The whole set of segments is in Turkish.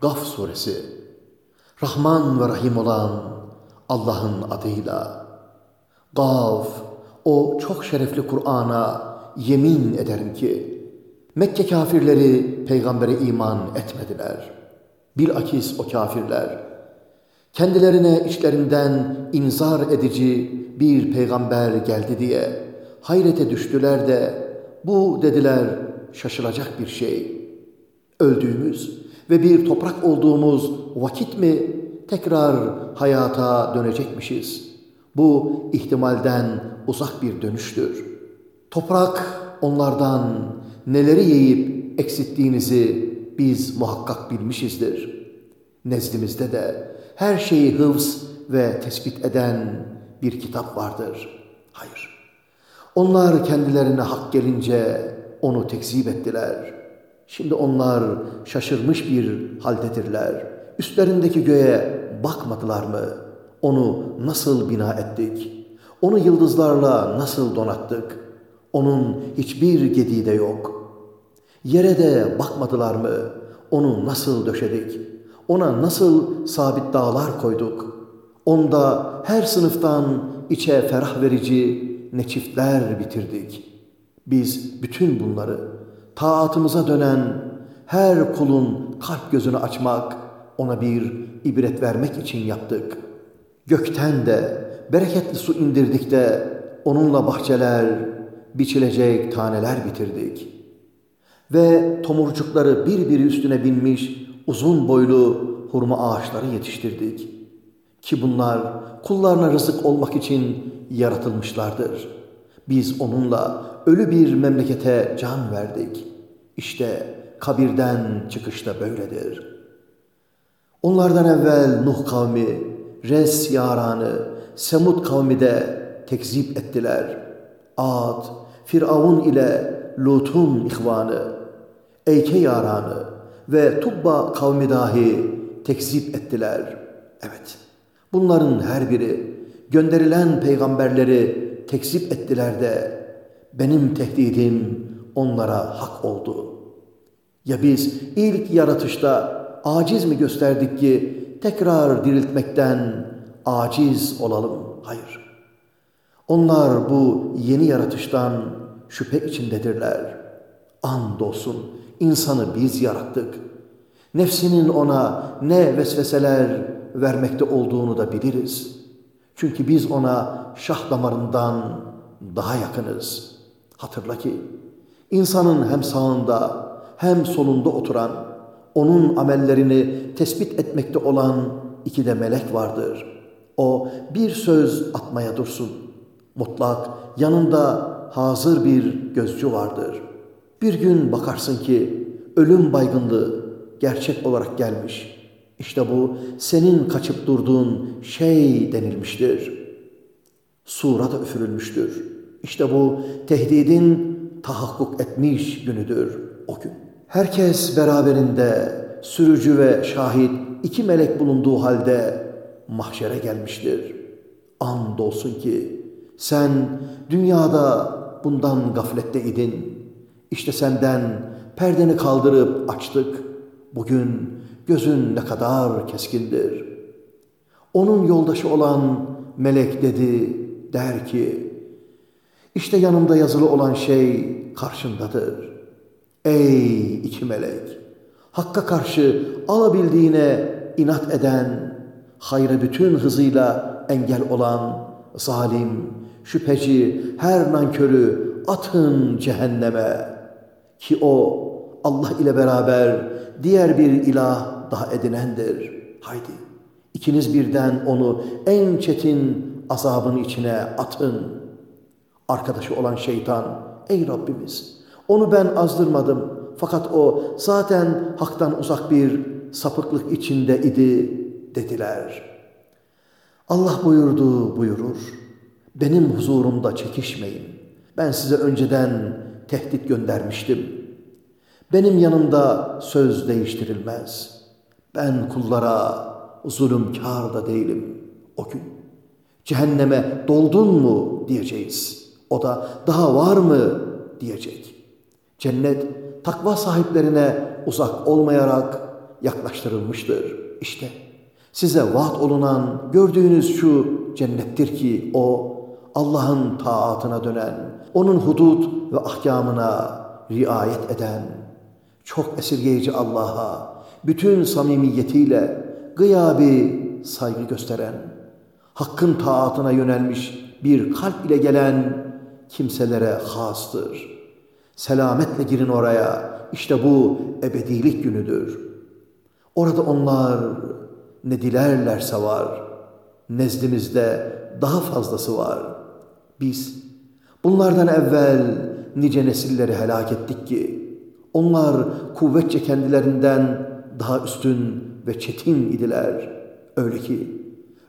Gaf suresi Rahman ve Rahim olan Allah'ın adıyla Gaf o çok şerefli Kur'an'a yemin ederim ki Mekke kafirleri peygambere iman etmediler. Bilakis o kafirler kendilerine içlerinden inzar edici bir peygamber geldi diye hayrete düştüler de bu dediler şaşılacak bir şey. Öldüğümüz ve bir toprak olduğumuz vakit mi tekrar hayata dönecekmişiz? Bu ihtimalden uzak bir dönüştür. Toprak onlardan neleri yiyip eksittiğinizi biz muhakkak bilmişizdir. Nezdimizde de her şeyi hıfz ve tespit eden bir kitap vardır. Hayır. Onlar kendilerine hak gelince onu tekzip ettiler. Şimdi onlar şaşırmış bir haldedirler. Üstlerindeki göğe bakmadılar mı? Onu nasıl bina ettik? Onu yıldızlarla nasıl donattık? Onun hiçbir gediği de yok. Yere de bakmadılar mı? Onu nasıl döşedik? Ona nasıl sabit dağlar koyduk? Onda her sınıftan içe ferah verici ne çiftler bitirdik. Biz bütün bunları taatımıza dönen her kulun kalp gözünü açmak, ona bir ibret vermek için yaptık. Gökten de bereketli su indirdik de onunla bahçeler, biçilecek taneler bitirdik. Ve tomurcukları birbiri üstüne binmiş uzun boylu hurma ağaçları yetiştirdik. Ki bunlar kullarına rızık olmak için yaratılmışlardır. Biz onunla ölü bir memlekete can verdik. İşte kabirden çıkışta böyledir. Onlardan evvel Nuh kavmi, Res yaranı, Semud kavmi de tekzip ettiler. Ad, Firavun ile Lut'un ihvanı, Eyke yaranı ve Tubba kavmi dahi tekzip ettiler. Evet, bunların her biri gönderilen peygamberleri tekzip ettiler de benim tehdidim onlara hak oldu. Ya biz ilk yaratışta aciz mi gösterdik ki tekrar diriltmekten aciz olalım? Hayır. Onlar bu yeni yaratıştan şüphe içindedirler. Andolsun insanı biz yarattık. Nefsinin ona ne vesveseler vermekte olduğunu da biliriz. Çünkü biz ona şah damarından daha yakınız. Hatırla ki insanın hem sağında hem solunda oturan, onun amellerini tespit etmekte olan iki de melek vardır. O bir söz atmaya dursun. Mutlak yanında hazır bir gözcü vardır. Bir gün bakarsın ki ölüm baygınlığı gerçek olarak gelmiş. İşte bu senin kaçıp durduğun şey denilmiştir. Sura da üfürülmüştür. İşte bu tehdidin tahakkuk etmiş günüdür o gün. Herkes beraberinde sürücü ve şahit iki melek bulunduğu halde mahşere gelmiştir. Andolsun ki sen dünyada bundan gaflette idin. İşte senden perdeni kaldırıp açtık. Bugün gözün ne kadar keskindir. Onun yoldaşı olan melek dedi, der ki, işte yanımda yazılı olan şey karşındadır. Ey iki melek! Hakka karşı alabildiğine inat eden, hayra bütün hızıyla engel olan zalim, şüpheci, her nankörü atın cehenneme. Ki o Allah ile beraber diğer bir ilah daha edinendir. Haydi ikiniz birden onu en çetin azabın içine atın. Arkadaşı olan şeytan, ey Rabbimiz onu ben azdırmadım fakat o zaten haktan uzak bir sapıklık içinde idi dediler. Allah buyurdu buyurur. Benim huzurumda çekişmeyin. Ben size önceden tehdit göndermiştim. Benim yanımda söz değiştirilmez. Ben kullara zulümkar da değilim o gün. Cehenneme doldun mu diyeceğiz. O da daha var mı diyecek. Cennet takva sahiplerine uzak olmayarak yaklaştırılmıştır. İşte size vaat olunan gördüğünüz şu cennettir ki o Allah'ın taatına dönen, onun hudut ve ahkamına riayet eden, çok esirgeyici Allah'a bütün samimiyetiyle gıyabi saygı gösteren, hakkın taatına yönelmiş bir kalp ile gelen kimselere hastır. Selametle girin oraya, işte bu ebedilik günüdür. Orada onlar ne dilerlerse var, nezdimizde daha fazlası var. Biz bunlardan evvel nice nesilleri helak ettik ki, onlar kuvvetçe kendilerinden daha üstün ve çetin idiler. Öyle ki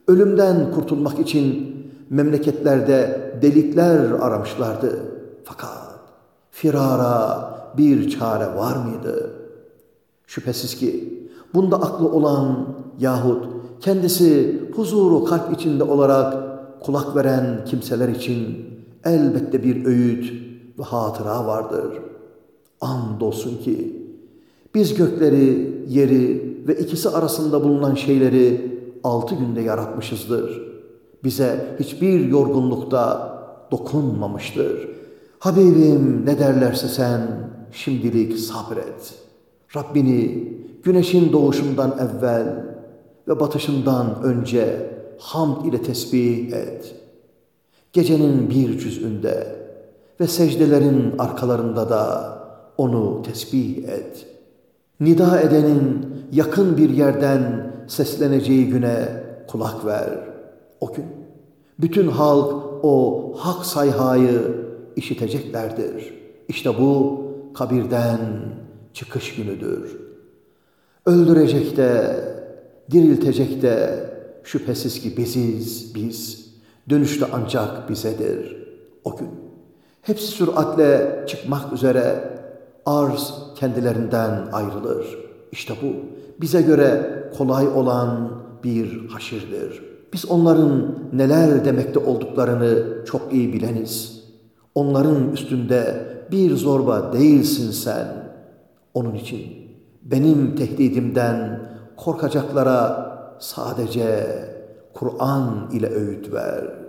ölümden kurtulmak için memleketlerde delikler aramışlardı. Fakat firara bir çare var mıydı? Şüphesiz ki bunda aklı olan yahut kendisi huzuru kalp içinde olarak kulak veren kimseler için elbette bir öğüt ve hatıra vardır. Andolsun ki biz gökleri, yeri ve ikisi arasında bulunan şeyleri altı günde yaratmışızdır. Bize hiçbir yorgunlukta dokunmamıştır. Habibim ne derlerse sen şimdilik sabret. Rabbini güneşin doğuşundan evvel ve batışından önce hamd ile tesbih et. Gecenin bir cüzünde ve secdelerin arkalarında da onu tesbih et. Nida edenin yakın bir yerden sesleneceği güne kulak ver. O gün bütün halk o hak sayhayı işiteceklerdir. İşte bu kabirden çıkış günüdür. Öldürecek de, diriltecek de şüphesiz ki biziz, biz. Dönüşte ancak bizedir o gün. Hepsi süratle çıkmak üzere arz kendilerinden ayrılır. İşte bu bize göre kolay olan bir haşirdir. Biz onların neler demekte olduklarını çok iyi bileniz. Onların üstünde bir zorba değilsin sen. Onun için benim tehdidimden korkacaklara sadece Kur'an ile öğüt ver.''